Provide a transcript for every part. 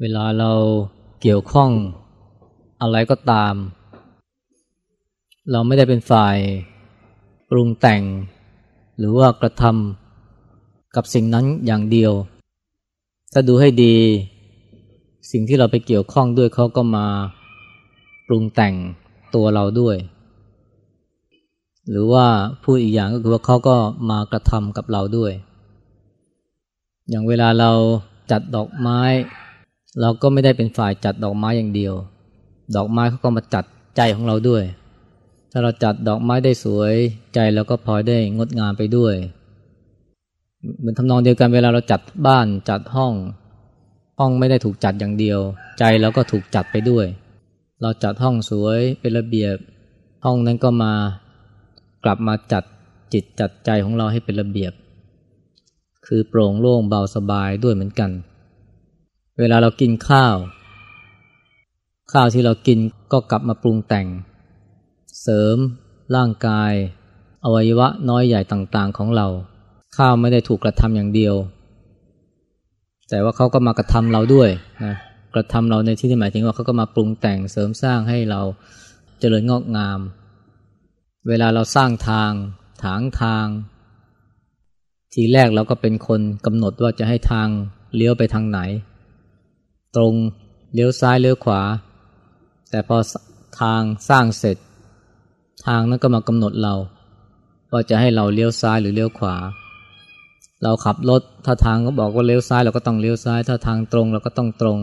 เวลาเราเกี่ยวข้องอะไรก็ตาม เราไม่ได้เป็นฝ่ายปรุงแต่ง หรือว่ากระทำกับสิ่งนั้นอย่างเดียว ถ้าดูให้ดี สิ่งที่เราไปเกี่ยวข้องด้วยเขาก็มาปรุงแต่งตัวเราด้วย หรือว่าพูดอีกอย่างก็คือว่าเขาก็มากระทำกับเราด้วย อย่างเวลาเราจัดดอกไม้ เราก็ไม่ได้เป็นฝ่ายจัดดอกไม้อย่างเดียว ดอกไม้เขาก็มาจัดใจของเราด้วย ถ้าเราจัดดอกไม้ได้สวยใจเราก็พลอยได้งดงามไปด้วยเหมือนทำนองเดียวกันเวลาเราจัดบ้านจัดห้อง ห้องไม่ได้ถูกจัดอย่างเดียว ใจเราก็ถูกจัดไปด้วย เราจัดห้องสวยเป็นระเบียบ ห้องนั้นก็มากลับมาจัดจิตจัดใจของเราให้เป็นระเบียบ คือโปร่งโล่งเบาสบายด้วยเหมือนกัน เวลาเรากินข้าว ข้าวที่เรากินก็กลับมาปรุงแต่ง เสริม ร่างกาย อวัยวะน้อยใหญ่ต่างๆของเรา ข้าวไม่ได้ถูกกระทำอย่างเดียว แต่ว่าเขาก็มากระทำเราด้วยนะกระทำเราในที่ที่หมายถึงว่าเขาก็มาปรุงแต่งเสริมสร้างให้เราเจริญงอกงาม เวลาเราสร้างทาง ถางทาง ทีแรกเราก็เป็นคนกำหนดว่าจะให้ทางเลี้ยวไปทางไหน ตรงเลี้ยวซ้ายเลี้ยวขวา แต่พอทางสร้างเสร็จ ทางนั้นก็มากำหนดเรา ว่าจะให้เราเลี้ยวซ้ายหรือเลี้ยวขวา เราขับรถถ้าทางก็บอกว่าเลี้ยวซ้ายเราก็ต้องเลี้ยวซ้าย ถ้าทางตรงเราก็ต้องตรง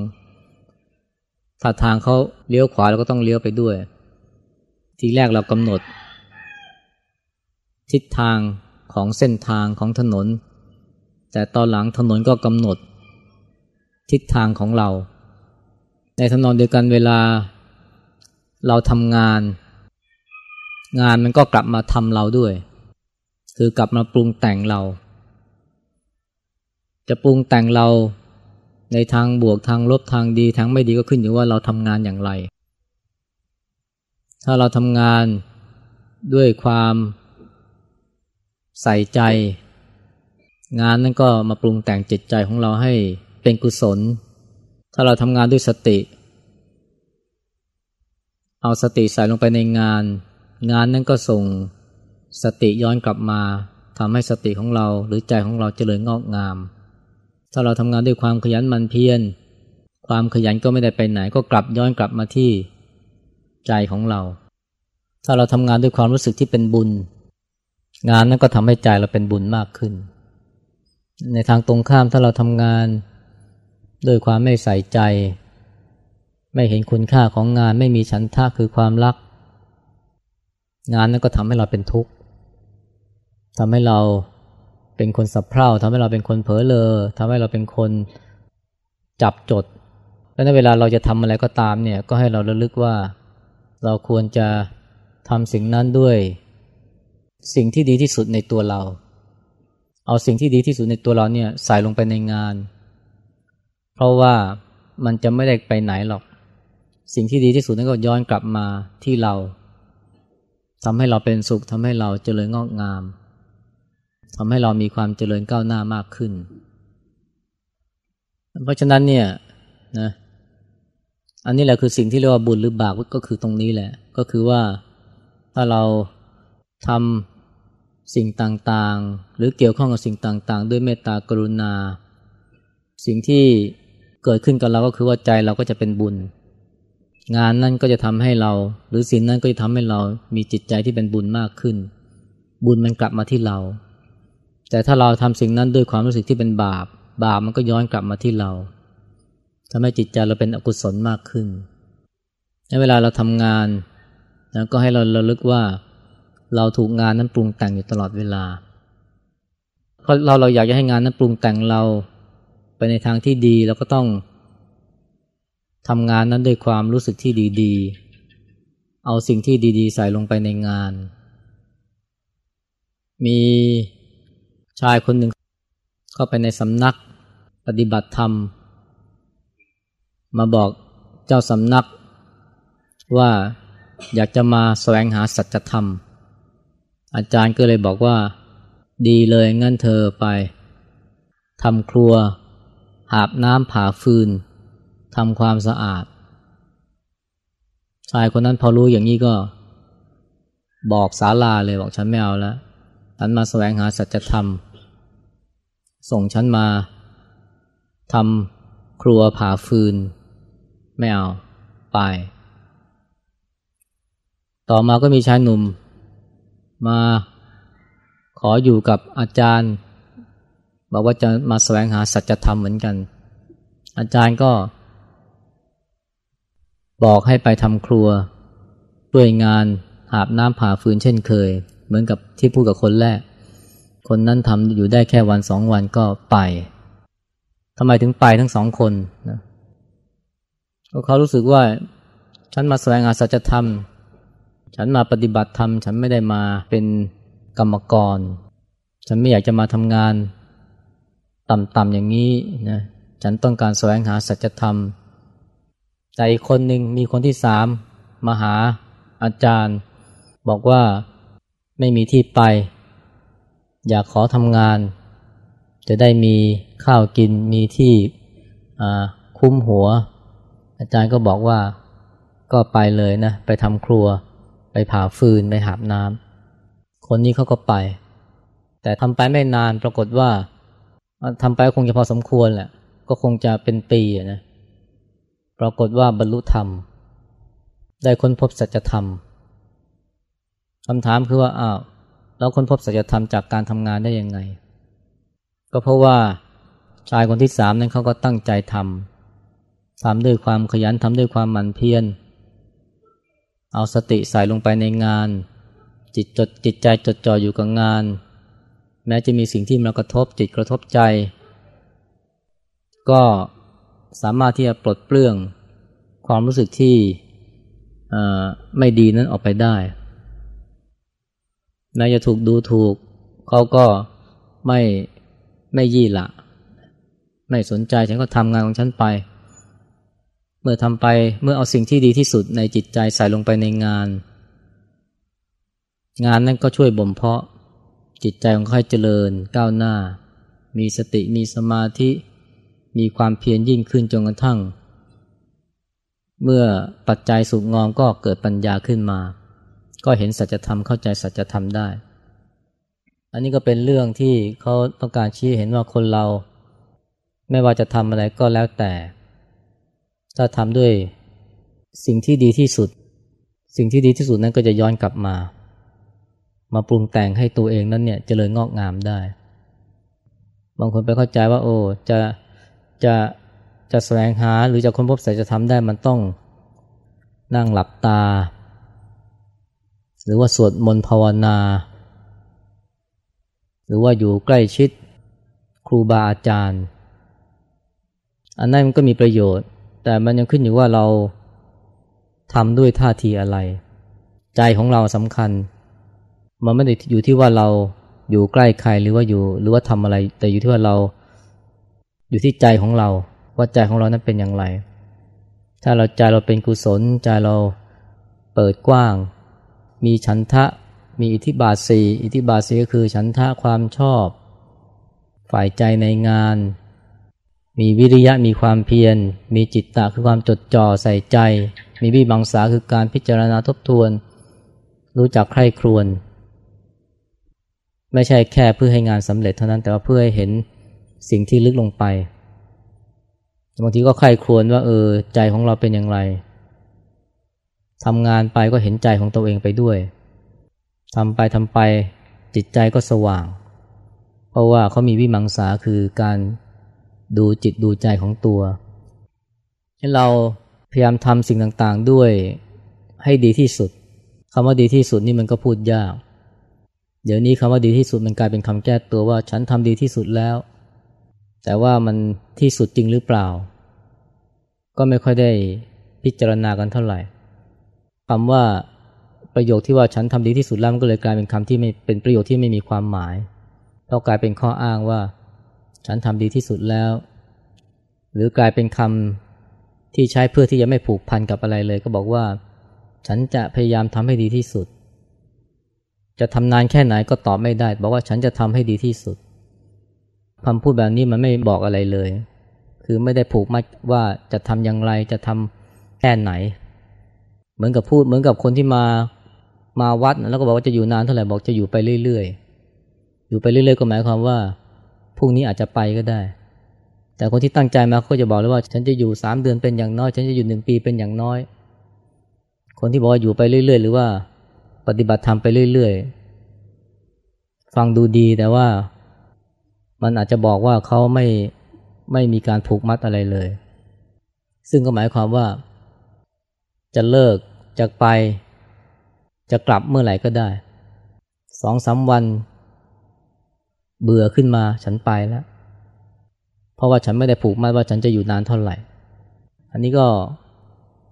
ถ้าทางเขาเลี้ยวขวาเราก็ต้องเลี้ยวไปด้วย ทีแรกเรากำหนด ทิศทางของเส้นทางของถนน แต่ตอนหลังถนนก็กำหนด ทิศทางของเรา ในทำนองเดียวกันเวลาเราทำงาน งานมันก็กลับมาทำเราด้วย คือกลับมาปรุงแต่งเรา จะปรุงแต่งเราในทางบวกทางลบทางดีทางไม่ดีก็ขึ้นอยู่ว่าเราทำงานอย่างไร ถ้าเราทำงานด้วยความใส่ใจ งานนั้นก็มาปรุงแต่งจิตใจของเราให้ เป็นกุศล ถ้าเราทำงานด้วยสติ เอาสติใส่ลงไปในงาน งานนั้นก็ส่งสติย้อนกลับมาทำให้สติของเราหรือใจของเราเจริญงอกงาม ถ้าเราทำงานด้วยความขยันมันเพียรความขยันก็ไม่ได้ไปไหนก็กลับย้อนกลับมาที่ใจของเรา ถ้าเราทำงานด้วยความรู้สึกที่เป็นบุญ งานนั้นก็ทำให้ใจเราเป็นบุญมากขึ้น ในทางตรงข้ามถ้าเราทำงาน ด้วยความไม่ใส่ใจ ไม่เห็นคุณค่าของงานไม่มีฉันทะคือความรัก งานนั้นก็ทำให้เราเป็นทุกข์ทำให้เราเป็นคนสับเพร่าทำให้เราเป็นคนเผลอเลอทำให้เราเป็นคนจับจดและในเวลาเราจะทำอะไรก็ตามเนี่ยก็ให้เราระลึกว่า เราควรจะทำสิ่งนั้นด้วย สิ่งที่ดีที่สุดในตัวเรา เอาสิ่งที่ดีที่สุดในตัวเราเนี่ยใส่ลงไปในงาน ราะว่ามันจะไม่ได้ไปไหนหรอก สิ่งที่ดีที่สุดนั่นก็ย้อนกลับมาที่เราทำให้เราเป็นสุขทำให้เราเจริญงอกงามทำให้เรามีความเจริญก้าวหน้ามากขึ้น เพราะฉะนั้นเนี่ยนะอันนี้แหละคือสิ่งที่เรียกว่าบุญหรือบาปก็คือตรงนี้แหละ ก็คือว่าถ้าเราทำสิ่งต่างๆ หรือเกี่ยวข้องกับสิ่งต่างๆ ด้วยเมตตากรุณา สิ่งที่ เกิดขึ้นกับเราก็คือว่าใจเราก็จะเป็นบุญ งานนั่นก็จะทำให้เรา หรือสิ่งนั้นก็จะทำให้เรามีจิตใจที่เป็นบุญมากขึ้น บุญมันกลับมาที่เรา แต่ถ้าเราทำสิ่งนั้นด้วยความรู้สึกที่เป็นบาป บาปมันก็ย้อนกลับมาที่เราทำให้จิตใจเราเป็นอกุศลมากขึ้นในเวลาเราทำงานนะก็ให้เราระลึกว่าเราถูกงานนั้นปรุงแต่งอยู่ตลอดเวลา เพราะเราเราอยากจะให้งานนั้นปรุงแต่งเรา ไปในทางที่ดีเราก็ต้องทำงานนั้นด้วยความรู้สึกที่ดีๆ เอาสิ่งที่ดีๆ ใส่ลงไปในงาน มีชายคนหนึ่งเข้าไปในสำนักปฏิบัติธรรม มาบอกเจ้าสำนักว่าอยากจะมาแสวงหาสัจธรรม อาจารย์ก็เลยบอกว่า ดีเลยงั้นเธอไปทำครัว หาบน้ำผ่าฟืนทำความสะอาด ชายคนนั้นพอรู้อย่างนี้ก็ บอกสาลาเลยบอกฉันไม่เอาแล้วฉันมาแสวงหาสัจธรรม ส่งฉันมาทำครัวผ่าฟืน ไม่เอา ไป ต่อมาก็มีชายหนุ่ม มาขออยู่กับอาจารย์ บอกว่าจะมาแสวงหาสัจธรรมเหมือนกัน อาจารย์ก็ บอกให้ไปทำครัวด้วยงานหาบน้ำผ่าฟืนเช่นเคย เหมือนกับที่พูดกับคนแรก คนนั้นทำอยู่ได้แค่วันสองวันก็ไปทำไมถึงไปทั้งสองคนนะเพราะเขารู้สึกว่า ฉันมาแสวงหาสัจธรรม ฉันมาปฏิบัติธรรม ฉันไม่ได้มาเป็นกรรมกร ฉันไม่อยากจะมาทำงาน ต่ำๆอย่างนี้นะฉันต้องการแสวงหาสัจธรรม แต่อีกคนหนึ่งมีคนที่สามมาหาอาจารย์ บอกว่าไม่มีที่ไป อยากขอทำงาน จะได้มีข้าวกินมีที่คุ้มหัว อาจารย์ก็บอกว่าก็ไปเลยนะ ไปทำครัว ไปผ่าฟืน ไปหาบน้ำคนนี้เขาก็ไป แต่ทำไปไม่นานปรากฏว่า ทำไปคงจะพอสมควรแหละ ก็คงจะเป็นปีนะ ปรากฏว่าบรรลุธรรม ได้ค้นพบสัจธรรมคำถามคือว่าอ้าวแล้วค้นพบสัจธรรมจากการทำงานได้ยังไง ก็เพราะว่าชายคนที่สามนั้นเขาก็ตั้งใจทำทำด้วยความขยันทำด้วยความหมั่นเพียรเอาสติใส่ลงไปในงาน จิตจดจิตใจจดจ่ออยู่กับงาน แม้จะมีสิ่งที่มากระทบจิตกระทบใจ ก็สามารถที่จะปลดเปลื้องความรู้สึกที่ไม่ดีนั้นออกไปได้แม้จะถูกดูถูก เขาก็ไม่ไม่ยี่ละ ไม่สนใจฉันก็ทำงานของฉันไป เมื่อทำไปเมื่อเอาสิ่งที่ดีที่สุดในจิตใจใส่ลงไปในงาน งานนั้นก็ช่วยบ่มเพาะ จิตใจของเขาเจริญก้าวหน้า มีสติมีสมาธิ มีความเพียรยิ่งขึ้นจนกระทั่ง เมื่อปัจจัยสุกงอมก็เกิดปัญญาขึ้นมา ก็เห็นสัจธรรมเข้าใจสัจธรรมได้ อันนี้ก็เป็นเรื่องที่เขาต้องการชี้เห็นว่าคนเรา ไม่ว่าจะทำอะไรก็แล้วแต่ ถ้าทำด้วยสิ่งที่ดีที่สุด สิ่งที่ดีที่สุดนั้นก็จะย้อนกลับมา มาปรุงแต่งให้ตัวเองนั้นเนี่ยจเจริญงอกงามได้ บางคนไปเข้าใจว่า โอ้จะจะจะแสวงหาหรือจะค้นพบสัจธรรมได้มันต้องนั่งหลับตา หรือว่าสวดมนต์ภาวนา หรือว่าอยู่ใกล้ชิดครูบาอาจารย์ อันนั้นมันก็มีประโยชน์ แต่มันยังขึ้นอยู่ว่าเราทำด้วยท่าทีอะไร ใจของเราสำคัญ มันไม่ได้อยู่ที่ว่าเราอยู่ใกล้ใครหรือว่าอยู่หรือว่าทำอะไร แต่อยู่ที่ว่าเราอยู่ที่ใจของเรา ว่าใจของเรานั้นเป็นอย่างไร ถ้าเราใจเราเป็นกุศลใจเราเปิดกว้าง มีฉันทะมีอิทธิบาทสีอิทธิบาทสีก็คือฉันทะความชอบ ฝ่ายใจในงาน มีวิริยะมีความเพียร มีจิตตะคือความจดจ่อใส่ใจ มีวิบังสาคือการพิจารณาทบทวน รู้จักใคร่ครวญ ไม่ใช่แค่เพื่อให้งานสำเร็จเท่านั้นแต่ว่าเพื่อให้เห็นสิ่งที่ลึกลงไปบางทีก็ใครควรว่าเออใจของเราเป็นอย่างไรทำงานไปก็เห็นใจของตัวเองไปด้วยทำไปทำไปจิตใจก็สว่าง เพราะว่าเขามีวิมังสาคือการดูจิตดูใจของตัวให้เราพยายามทำสิ่งต่างๆด้วยให้ดีที่สุดคำว่าดีที่สุดนี่มันก็พูดยาก เดี๋ยวนี้คำว่าดีที่สุดมันกลายเป็นคำแก้ตัวว่าฉันทำดีที่สุดแล้ว แต่ว่ามันที่สุดจริงหรือเปล่า ก็ไม่ค่อยได้พิจารณากันเท่าไหร่คำว่าประโยคที่ว่าฉันทำดีที่สุดแล้วมันก็เลยกลายเป็นคำที่ไม่เป็นประโยคที่ไม่มีความหมาย เพราะกลายเป็นข้ออ้างว่า ฉันทำดีที่สุดแล้ว หรือกลายเป็นคำที่ใช้เพื่อที่จะไม่ผูกพันกับอะไรเลย ก็บอกว่า ฉันจะพยายามทำให้ดีที่สุด จะทำนานแค่ไหนก็ตอบไม่ได้ บอกว่าฉันจะทำให้ดีที่สุดคำพูดแบบนี้มันไม่บอกอะไรเลย คือไม่ได้ผูกมัดว่าจะทำอย่างไรจะทำแค่ไหน เหมือนกับพูดเหมือนกับคนที่มามาวัด แล้วก็บอกว่าจะอยู่นานเท่าไหร่บอกจะอยู่ไปเรื่อยๆ อยู่ไปเรื่อยๆ ก็หมายความว่าพรุ่งนี้อาจจะไปก็ได้ แต่คนที่ตั้งใจมาก็จะบอกเลยว่า ฉันจะอยู่สามเดือนเป็นอย่างน้อย ฉันจะอยู่หนึ่งปีเป็นอย่างน้อย คนที่บอกว่าอยู่ไปเรื่อย ๆ หรือว่า ฏิบัติธรรมไปเรื่อยๆ ฟังดูดีแต่ว่ามันอาจจะบอกว่าเขาไม่ไม่มีการผูกมัดอะไรเลย ซึ่งก็หมายความว่า จะเลิกจะไป จะกลับเมื่อไหร่ก็ได้สองสาวัน เบื่อขึ้นมาฉันไปแล้ว เพราะว่าฉันไม่ได้ผูกมัดว่าฉันจะอยู่นานเท่าไหร่ อันนี้ก็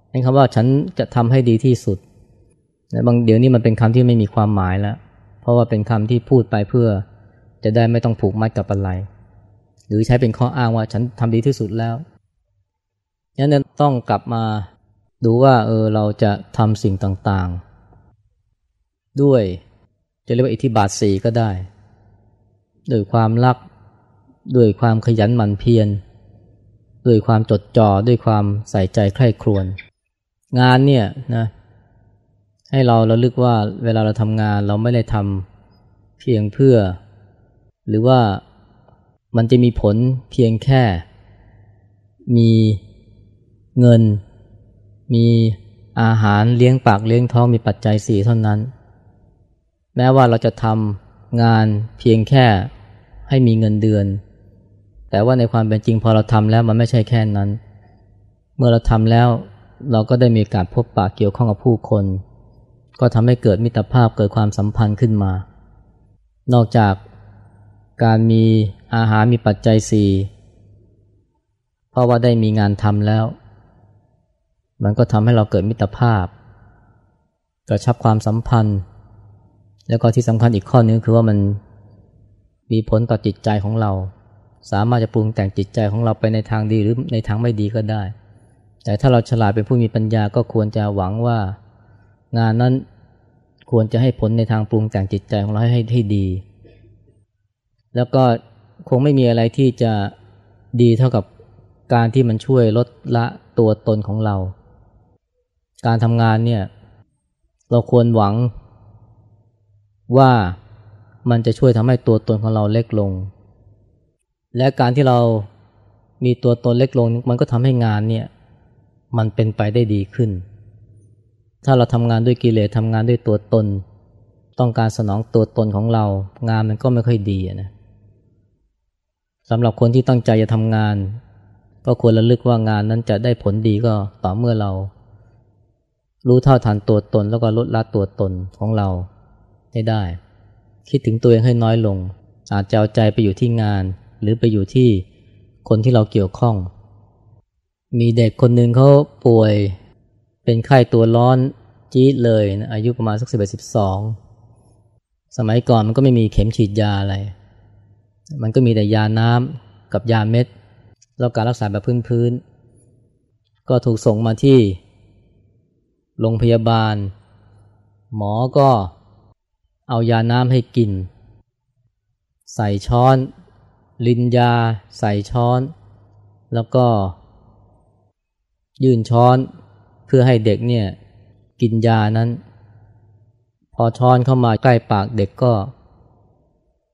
เป็นคำว่าฉันจะทำให้ดีที่สุด บางเดี๋ยวนี้มันเป็นคำที่ไม่มีความหมายแล้ว เพราะว่าเป็นคำที่พูดไปเพื่อจะได้ไม่ต้องผูกมัดกับอะไร หรือใช้เป็นข้ออ้างว่าฉันทำดีที่สุดแล้วงั้นต้องกลับมาดูว่าเออเราจะทำสิ่งต่างๆ ด้วยจะเรียกว่าอิทธิบาทสีก็ได้ ด้วยความรัก ด้วยความขยันหมั่นเพียรด้วยความจดจ่อด้วยความใส่ใจใคร่ครวญงานเนี่ยนะ ให้เราเราลึกว่าเวลาเราทำงานเราไม่ได้ทำเพียงเพื่อ หรือว่ามันจะมีผลเพียงแค่ มีเงิน มีอาหารเลี้ยงปากเลี้ยงท้องมีปัจจัยสี่เท่านั้น แม้ว่าเราจะทำงานเพียงแค่ให้มีเงินเดือน แต่ว่าในความเป็นจริงพอเราทำแล้วมันไม่ใช่แค่นั้น เมื่อเราทำแล้วเราก็ได้มีการพบปะเกี่ยวข้องกับผู้คน ก็ทำให้เกิดมิตรภาพเกิดความสัมพันธ์ขึ้นมา นอกจากการมีอาหารมีปัจจัยสี่เพราะว่าได้มีงานทำแล้ว มันก็ทำให้เราเกิดมิตรภาพ กระชับความสัมพันธ์ แล้วก็ที่สำคัญอีกข้อนึงคือว่ามันมีผลต่อจิตใจของเรา สามารถจะปรุงแต่งจิตใจของเราไปในทางดีหรือในทางไม่ดีก็ได้ แต่ถ้าเราฉลาดเป็นผู้มีปัญญาก็ควรจะหวังว่า งานนั้นควรจะให้ผลในทางปรุงแต่งจิตใจของเราให้ให้ดี แล้วก็คงไม่มีอะไรที่จะดีเท่ากับการที่มันช่วยลดละตัวตนของเรา การทำงานเนี่ยเราควรหวังว่ามันจะช่วยทำให้ตัวตนของเราเล็กลง และการที่เรามีตัวตนเล็กลง มันก็ทำให้งานเนี่ยมันเป็นไปได้ดีขึ้น ถ้าเราทำงานด้วยกิเลสทำงานด้วยตัวตน ต้องการสนองตัวตนของเรา งานมันก็ไม่ค่อยดีนะสำหรับคนที่ตั้งใจจะทำงาน ก็ควรระลึกว่างานนั้นจะได้ผลดีก็ต่อเมื่อเรา รู้เท่าทันตัวตนแล้วก็ลดละตัวตนของเราได้ได้ คิดถึงตัวเองให้น้อยลง อาจจะเอาใจไปอยู่ที่งาน หรือไปอยู่ที่คนที่เราเกี่ยวข้อง มีเด็กคนหนึ่งเขาป่วย เป็นไข้ตัวร้อนจี๊ดเลยนะอายุประมาณสักสิบเอ็ดสิบสองสมัยก่อนมันก็ไม่มีเข็มฉีดยาอะไร มันก็มีแต่ยาน้ำกับยาเม็ด แล้วการรักษาแบบพื้นๆ ก็ถูกส่งมาที่โรงพยาบาล หมอก็เอายาน้ำให้กิน ใส่ช้อน ลินยา ใส่ช้อน แล้วก็ยื่นช้อน เพื่อให้เด็กเนี่ยกินยานั้น พอช้อนเข้ามาใกล้ปากเด็กก็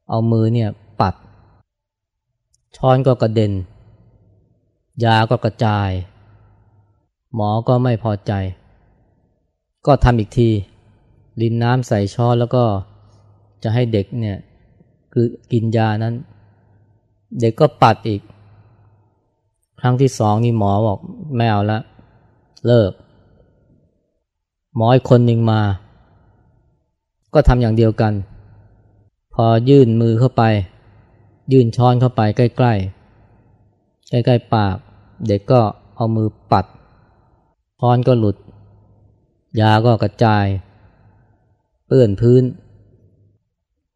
เอามือเนี่ยปัด ช้อนก็กระเด็น ยาก็กระจาย หมอก็ไม่พอใจ ก็ทำอีกที ลินน้ำใส่ช้อนแล้วก็จะให้เด็กเนี่ยคือกินยานั้น เด็กก็ปัดอีก ครั้งที่สองนี่หมอบอกไม่เอาละเลิก หมออีกคนหนึ่งมา ก็ทำอย่างเดียวกัน พอยื่นมือเข้าไป ยื่นช้อนเข้าไปใกล้ๆ ใกล้ๆปาก เด็กก็เอามือปัดช้อนก็หลุด ยาก็กระจาย เปื้อนพื้น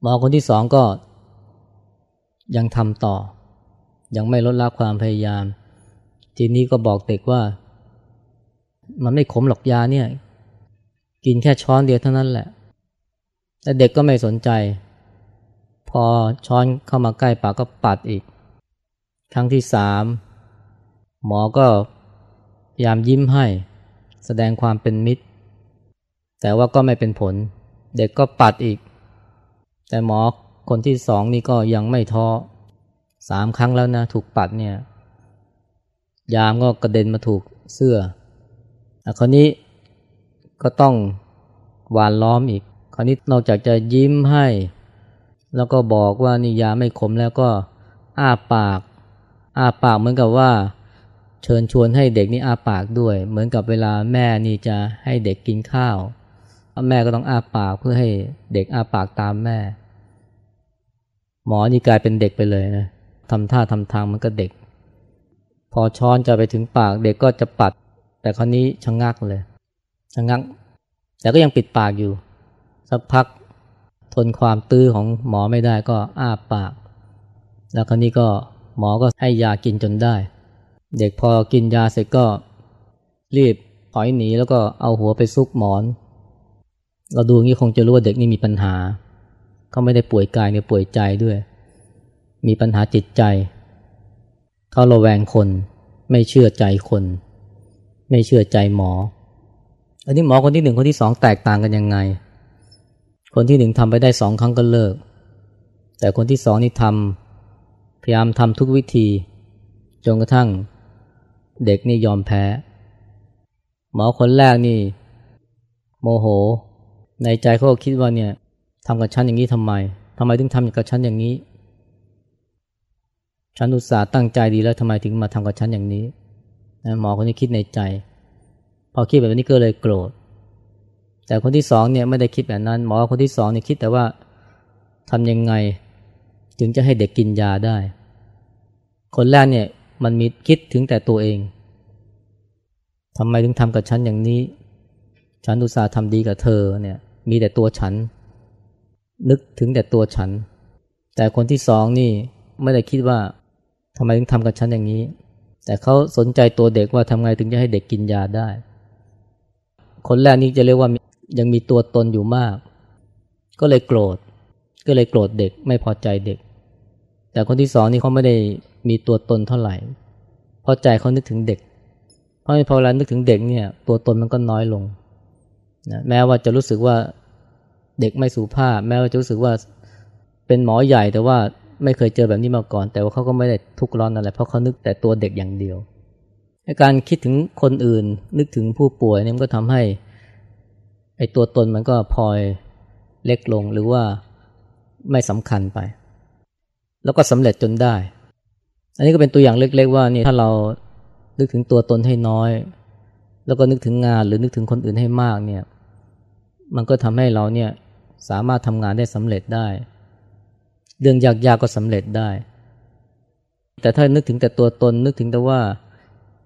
หมอคนที่สองก็ ยังทำต่อ ยังไม่ลดละความพยายาม ทีนี้ก็บอกเด็กว่า มันไม่ขมหรอกยาเนี่ย กินแค่ช้อนเดียวเท่านั้นแหละ แต่เด็กก็ไม่สนใจ พอช้อนเข้ามาใกล้ปากก็ปัดอีก ครั้งที่สามหมอก็พยายามยิ้มให้ แสดงความเป็นมิตร แต่ว่าก็ไม่เป็นผล เด็กก็ปัดอีก แต่หมอคนที่สองนี่ก็ยังไม่ท้อสามครั้งแล้วนะถูกปัดเนี่ย ยามก็กระเด็นมาถูกเสื้ออคราวนี้ ก็ต้องหวานล้อมอีก คราวนี้นอกจากจะยิ้มให้ แล้วก็บอกว่านี่ยาไม่ขมแล้วก็อ้าปาก อ้าปากเหมือนกับว่า เชิญชวนให้เด็กนี่อ้าปากด้วย เหมือนกับเวลาแม่นี่จะให้เด็กกินข้าว แม่ก็ต้องอ้าปากเพื่อให้เด็กอ้าปากตามแม่ หมอนี่กลายเป็นเด็กไปเลยนะทำท่าทำทางมันก็เด็ก พอช้อนจะไปถึงปากเด็กก็จะปัด แต่คราวนี้ชะงงักเลย ชะงัก แต่ก็ยังปิดปากอยู่ สักพักทนความตื้อของหมอไม่ได้ก็อ้าปาก แล้วคราวนี้ก็หมอก็ให้ยากินจนได้ เด็กพอกินยาเสร็จก็รีบถอยหนีแล้วก็เอาหัวไปซุกหมอน เราดูงี้คงจะรู้ว่าเด็กนี่มีปัญหา เขาไม่ได้ป่วยกายเนี่ยป่วยใจด้วย มีปัญหาจิตใจ เขาระแวงคน ไม่เชื่อใจคน ไม่เชื่อใจหมอ อันนี้หมอคนที่หนึ่งคนที่สองแตกต่างกันยังไง คนที่หนึ่งทำไปได้สองครั้งก็เลิก แต่คนที่สองนี่ทำพยายามทำทุกวิธี จนกระทั่งเด็กนี่ยอมแพ้ หมอคนแรกนี่ โมโห ในใจเขาคิดว่าเนี่ยทำกับฉันอย่างนี้ทำไมทำไมถึงทำกับฉันอย่างนี้ ฉันอุตส่าห์ตั้งใจดีแล้วทำไมถึงมาทำกับฉันอย่างนี้หมอคนนี้คิดในใจ พอคิดแบบนี้ก็เลยโกรธ แต่คนที่สองเนี่ยไม่ได้คิดแบบนั้น หมอคนที่สองเนี่ยคิดแต่ว่าทำยังไง ถึงจะให้เด็กกินยาได้ คนแรกเนี่ยมันมีคิดถึงแต่ตัวเองทำไมถึงทำกับฉันอย่างนี้ ฉันอุตส่าห์ทำดีกับเธอเนี่ย มีแต่ตัวฉัน นึกถึงแต่ตัวฉัน แต่คนที่สองนี่ไม่ได้คิดว่าทำไมถึงทำกับฉันอย่างนี้ แต่เขาสนใจตัวเด็กว่าทำไงถึงจะให้เด็กกินยาได้ คนแรกนี่จะเรียกว่ายังมีตัวตนอยู่มาก ก็เลยโกรธ ก็เลยโกรธเด็กไม่พอใจเด็ก แต่คนที่สองนี่เขาไม่ได้มีตัวตนเท่าไหร่เพราะใจเขานึกถึงเด็ก เพราะพอเวลานึกถึงเด็กเนี่ย ตัวตนมันก็น้อยลงนะแม้ว่าจะรู้สึกว่าเด็กไม่สูภาพ แม้ว่าจะรู้สึกว่าเป็นหมอใหญ่แต่ว่าไม่เคยเจอแบบนี้มาก่อน แต่ว่าเขาก็ไม่ได้ทุกข์ร้อนอะไรเพราะเขานึกแต่ตัวเด็กอย่างเดียว การคิดถึงคนอื่น นึกถึงผู้ป่วยเนี่ยมันก็ทำให้ไอ้ตัวตนมันก็พลอยเล็กลงหรือว่าไม่สำคัญไป แล้วก็สำเร็จจนได้ อันนี้ก็เป็นตัวอย่างเล็กๆว่านี่ถ้าเรานึกถึงตัวตนให้น้อย แล้วก็นึกถึงงานหรือนึกถึงคนอื่นให้มากเนี่ยมันก็ทำให้เราเนี่ยสามารถทำงานได้สำเร็จได้ เรื่องยากๆกก็สำเร็จได้ แต่ถ้านึกถึงแต่ตัวตนนึกถึงแต่ว่า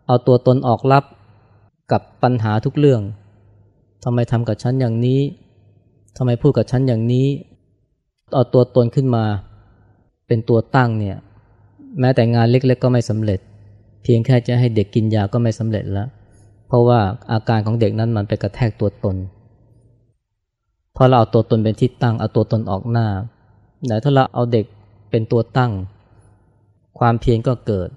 เอาตัวตนออกรับกับปัญหาทุกเรื่องทำไมทำกับฉันอย่างนี้ทำไมพูดกับฉันอย่างนี้ เอาตัวตนขึ้นมา เป็นตัวตั้งเนี่ย แม้แต่งานเล็กๆก็ไม่สำเร็จ เพียงแค่จะให้เด็กกินยาก็ไม่สำเร็จแล้ว เพราะว่าอาการของเด็กนั้นมันไปกระแทกตัวตน พอเราเอาตัวตนเป็นที่ตั้ง เอาตัวตนออกหน้าแต่ถ้าเราเอาเด็กเป็นตัวตั้ง ความเพียรก็เกิด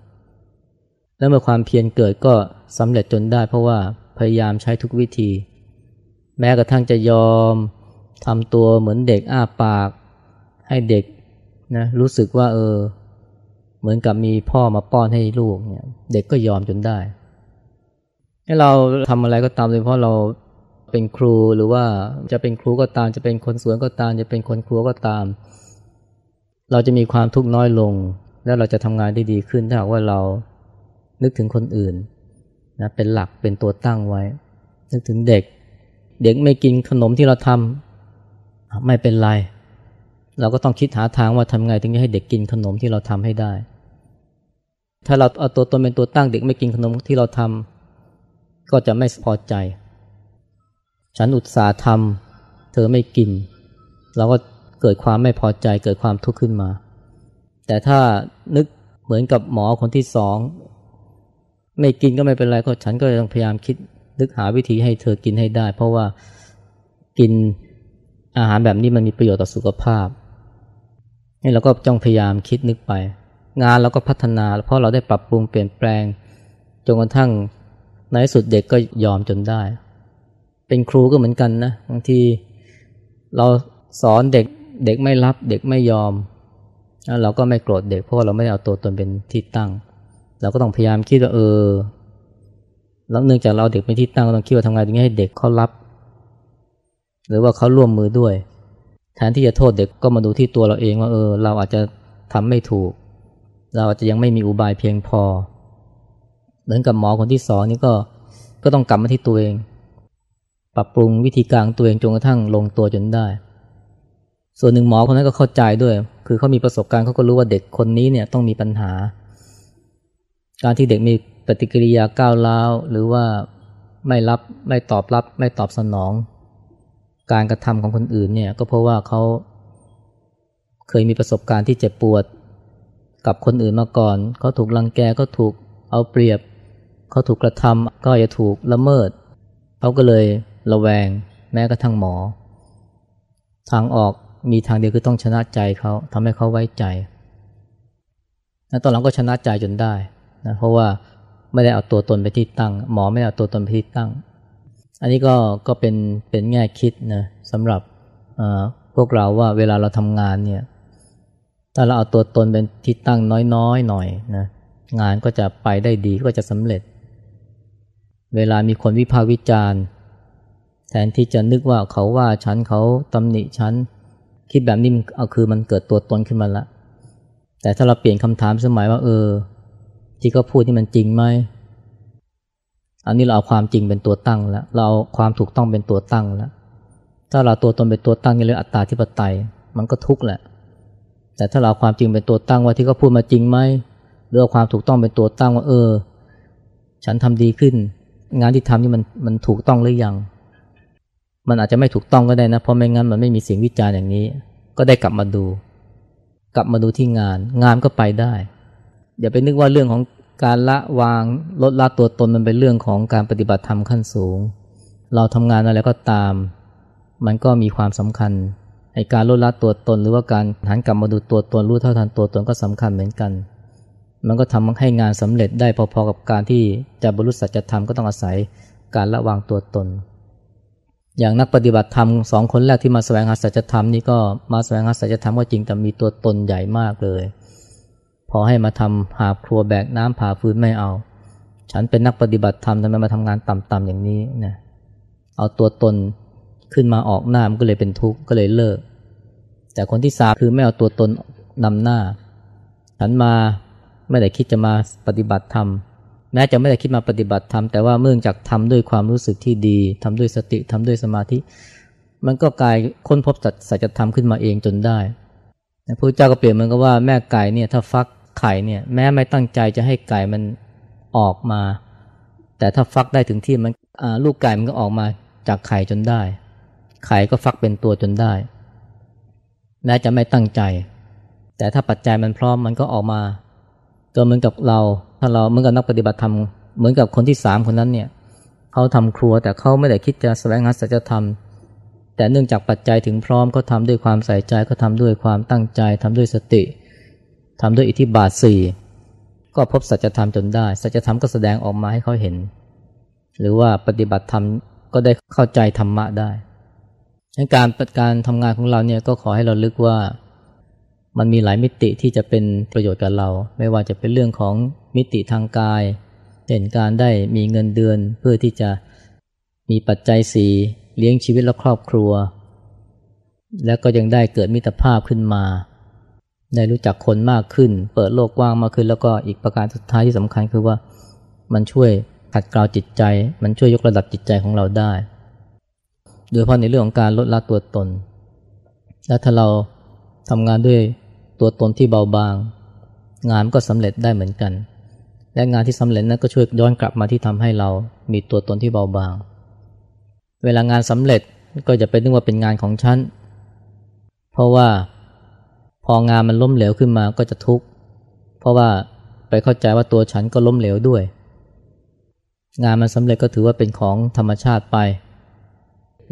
แล้วเมื่อความเพียรเกิดก็สำเร็จจนได้ เพราะว่าพยายามใช้ทุกวิธี แม้กระทั่งจะยอมทำตัวเหมือนเด็กอ้าปาก ให้เด็กนะรู้สึกว่าเออ เหมือนกับมีพ่อมาป้อนให้ลูกเนี่ยเด็กก็ยอมจนได้ให้เราทำอะไรก็ตามเลยเพราะเราเป็นครูหรือว่าจะเป็นครูก็ตาม จะเป็นคนสวนก็ตาม จะเป็นคนครัวก็ตาม เราจะมีความทุกข์น้อยลง แล้วเราจะทำงานได้ดีขึ้นถ้าหากว่าเรา นึกถึงคนอื่นนะเป็นหลักเป็นตัวตั้งไว้ นึกถึงเด็ก เด็กไม่กินขนมที่เราทำไม่เป็นไร เราก็ต้องคิดหาทางว่าทำไงถึงจะให้เด็กกินขนมที่เราทำให้ได้ ถ้าเราเอาตัวตนเป็นตัวตั้งเด็กไม่กินขนมที่เราทำก็จะไม่พอใจ ฉันอุตส่าห์ทำเธอไม่กิน เราก็เกิดความไม่พอใจเกิดความทุกข์ขึ้นมา แต่ถ้านึกเหมือนกับหมอคนที่สอง ไม่กินก็ไม่เป็นไรก็ฉันก็ต้องพยายามคิดนึกหาวิธีให้เธอกินให้ได้ เพราะว่ากินอาหารแบบนี้มันมีประโยชน์ต่อสุขภาพนี่เราก็ต้องพยายามคิดนึกไป งานเราก็พัฒนาเพราะเราได้ปรับปรุงเปลี่ยนแปลงจนกระทั่งในที่สุดเด็กก็ยอมจนได้ เป็นครูก็เหมือนกันนะบางทีเราสอนเด็กเด็กไม่รับเด็กไม่ยอม เราก็ไม่โกรธเด็กเพราะเราไม่ได้เอาตัวตนเป็นที่ตั้ง เราก็ต้องพยายามคิดว่าเออแล้วเนื่องจากเราเด็กเป็นที่ตั้งก็ต้องคิดว่าทำไงถึงให้เด็กเขารับ หรือว่าเขาร่วมมือด้วย แทนที่จะโทษเด็กก็มาดูที่ตัวเราเองว่าเออ เราอาจจะทำไม่ถูก เราอาจจะยังไม่มีอุบายเพียงพอ เหมือนกับหมอคนที่สอนนี่ก็ก็ต้องกลับมาที่ตัวเอง ปรับปรุงวิธีการตัวเองจนกระทั่งลงตัวจนได้ ส่วนหนึ่งหมอคนนั้นก็เข้าใจด้วย คือเขามีประสบการณ์เขาก็รู้ว่าเด็กคนนี้เนี่ยต้องมีปัญหา การที่เด็กมีปฏิกิริยาก้าวร้าวหรือว่าไม่รับไม่ตอบรับ ไม่ตอบสนอง การกระทำของคนอื่นเนี่ยก็เพราะว่าเขาเคยมีประสบการณ์ที่เจ็บปวด กับคนอื่นมาก่อน เขาถูกลังแกก็ถูกเอาเปรียบ เขาถูกกระทำก็จะถูกละเมิด เขาก็เลยระแวงแม้กระทั่งหมอ ทางออกมีทางเดียวคือต้องชนะใจเขาทำให้เขาไว้ใจแล้วตอนหลังก็ชนะใจจนได้ นะเพราะว่าไม่ได้เอาตัวตนไปที่ตั้ง หมอไม่ได้เอาตัวตนไปที่ตั้ง อันนี้ก็ก็เป็นเป็นแง่คิดนะสำหรับพวกเราว่าเวลาเราทำงานเนี่ยถ้าเราเอาตัวตนเป็นที่ตั้งน้อยๆหน่อยนะงานก็จะไปได้ดีก็จะสำเร็จ เวลามีคนวิพากษ์วิจารณ์แทนที่จะนึกว่าเขาว่าฉันเขาตำหนิฉันคิดแบบนี้มันเอาคือมันเกิดตัวตนขึ้นมาละแต่ถ้าเราเปลี่ยนคำถามสมัยว่าเออ ที่เขาพูดนี่มันจริงไหมอันนี้เราเอาความจริงเป็นตัวตั้งแล้ว เราเอาความถูกต้องเป็นตัวตั้งแล้ว ถ้าเราตัวตนเป็นตัวตั้งนี่เรียกอัตตาธิปไตย มันก็ทุกข์แหละ แต่ถ้าเราความจริงเป็นตัวตั้งว่าที่เขาพูดมาจริงไหมหรือความถูกต้องเป็นตัวตั้งว่า เออ ฉันทำดีขึ้น งานที่ทำนี่มันมันถูกต้องหรือยัง มันอาจจะไม่ถูกต้องก็ได้นะ เพราะไม่งั้นมันไม่มีเสียงวิจารณ์อย่างนี้ ก็ได้กลับมาดู กลับมาดูที่งาน งานก็ไปได้ อย่าไปนึกว่าเรื่องของการละวางลดละตัวตนมันเป็นเรื่องของการปฏิบัติธรรมขั้นสูง เราทำงานอะไรก็ตาม มันก็มีความสำคัญไอการลดละตัวตน หรือว่าการหันกลับมาดูตัวตนรู้เท่าทันตัวตนก็สำคัญเหมือนกัน มันก็ทำให้งานสำเร็จได้พอๆกับการที่จะบรรลุสัจธรรมก็ต้องอาศัยการละวางตัวตน อย่างนักปฏิบัติธรรมสองคนแรกที่มาแสวงหาสัจธรรมนี่ก็มาแสวงหาสัจธรรมก็จริงแต่มีตัวตนใหญ่มากเลย อให้มาทำหาครัวแบกน้ำผ่าฟืนไม่เอา ฉันเป็นนักปฏิบัติธรรมทำไมมาทำงานต่ำๆอย่างนี้นะเอาตัวตนขึ้นมาออกหน้ามันก็เลยเป็นทุกข์ก็เลยเลิก แต่คนที่สามคือไม่เอาตัวตนนำหน้า ฉันมาไม่ได้คิดจะมาปฏิบัติธรรมแม้จะไม่ได้คิดมาปฏิบัติธรรมแต่ว่าเมื่อจากทำด้วยความรู้สึกที่ดีทำด้วยสติทำด้วยสมาธิ มันก็กลายค้นพบสัจธรรมขึ้นมาเองจนได้พระเจ้าก็เปลี่ยนเหมือนกับว่าแม่ไก่เนี่ยถ้าฟัก ไข่เนี่ย แม้ไม่ตั้งใจจะให้ไก่มันออกมา แต่ถ้าฟักได้ถึงที่มันลูกไก่มันก็ออกมาจากไข่จนได้ ไข่ก็ฟักเป็นตัวจนได้แม้จะไม่ตั้งใจ แต่ถ้าปัจจัยมันพร้อมมันก็ออกมาก็เหมือนกับเรา ถ้าเราเหมือนกับนักปฏิบัติธรรมเหมือนกับคนที่สามคนนั้นเนี่ยเขาทำครัวแต่เขาไม่ได้คิดจะแสวงหาสัจธรรมแต่เนื่องจากปัจจัยถึงพร้อมก็ทำด้วยความใส่ใจก็ทำด้วยความตั้งใจทำด้วยสติ ทำด้วยอิทธิบาทสี่ก็พบสัจธรรมจนได้ สัจธรรมก็แสดงออกมาให้เขาเห็น หรือว่าปฏิบัติธรรมก็ได้เข้าใจธรรมะได้ในการปฏิการทำงานของเราเนี่ยก็ขอให้เราลึกว่ามันมีหลายมิติที่จะเป็นประโยชน์กับเรา ไม่ว่าจะเป็นเรื่องของมิติทางกายเห็นการได้มีเงินเดือนเพื่อที่จะมีปัจจัยสีเลี้ยงชีวิตและครอบครัว แล้วก็ยังได้เกิดมิตรภาพขึ้นมา ได้รู้จักคนมากขึ้น เปิดโลกกว้างมากขึ้น แล้วก็อีกประการสุดท้ายที่สำคัญคือว่า มันช่วยขัดเกลาจิตใจ มันช่วยยกระดับจิตใจของเราได้ โดยเฉพาะในเรื่องของการลดละตัวตน และถ้าเราทำงานด้วยตัวตนที่เบาบาง งานก็สำเร็จได้เหมือนกัน และงานที่สำเร็จนั้นก็ช่วยย้อนกลับมาที่ทำให้เรามีตัวตนที่เบาบาง เวลางานสำเร็จก็จะเป็นนึกว่าเป็นงานของฉันเพราะว่า พองานมันล้มเหลวขึ้นมาก็จะทุกข์ เพราะว่าไปเข้าใจว่าตัวฉันก็ล้มเหลวด้วย งานมันสำเร็จก็ถือว่าเป็นของธรรมชาติไป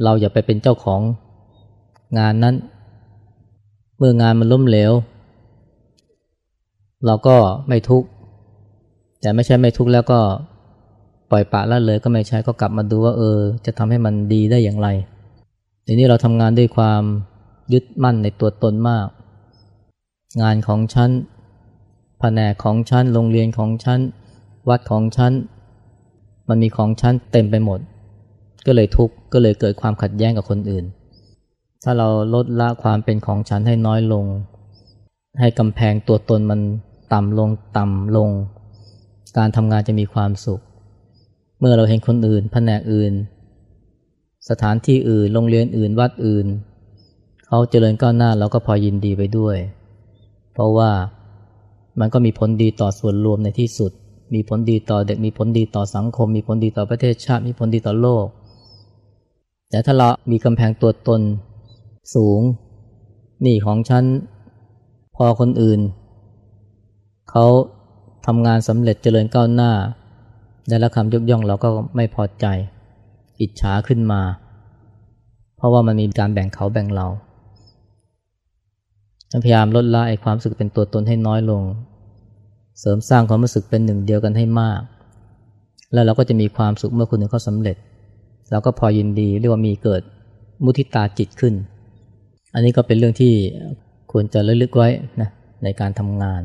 เราอย่าไปเป็นเจ้าของงานนั้น เมื่องานมันล้มเหลว เราก็ไม่ทุกข์ แต่ไม่ใช่ไม่ทุกข์แล้วก็ปล่อยปะละเลยก็ไม่ใช่ก็กลับมาดูว่าเออ จะทำให้มันดีได้อย่างไรทีนี้เราทำงานด้วยความยึดมั่นในตัวตนมาก งานของฉันแผนกของฉันโรงเรียนของฉันวัดของฉันมันมีของฉันเต็มไปหมด ก็เลยทุกข์ก็เลยเกิดความขัดแย้งกับคนอื่น ถ้าเราลดละความเป็นของฉันให้น้อยลง ให้กำแพงตัวตนมันต่ำลงต่ำลง การทำงานจะมีความสุข เมื่อเราเห็นคนอื่นแผนกอื่น สถานที่อื่นโรงเรียนอื่นวัดอื่น เขาเจริญก้าวหน้าเราก็พอยินดีไปด้วย เพราะว่ามันก็มีผลดีต่อส่วนรวมในที่สุด มีผลดีต่อเด็ก มีผลดีต่อสังคม มีผลดีต่อประเทศชาติ มีผลดีต่อโลก แต่ถ้าเรามีกำแพงตัวตนสูง นี่ของฉัน พอคนอื่น เขาทำงานสำเร็จเจริญก้าวหน้า ได้รับคำยกย่องเราก็ไม่พอใจ อิจฉาขึ้นมา เพราะว่ามันมีการแบ่งเขาแบ่งเรา พยายามลดละไอ้ความรู้สึกเป็นตัวตนให้น้อยลง เสริมสร้างความรู้สึกเป็นหนึ่งเดียวกันให้มาก แล้วเราก็จะมีความสุขเมื่อคนหนึ่งเขาสำเร็จ เราก็พอยินดีเรียกว่ามีเกิดมุทิตาจิตขึ้น อันนี้ก็เป็นเรื่องที่ควรจะระลึกไว้นะในการทำงาน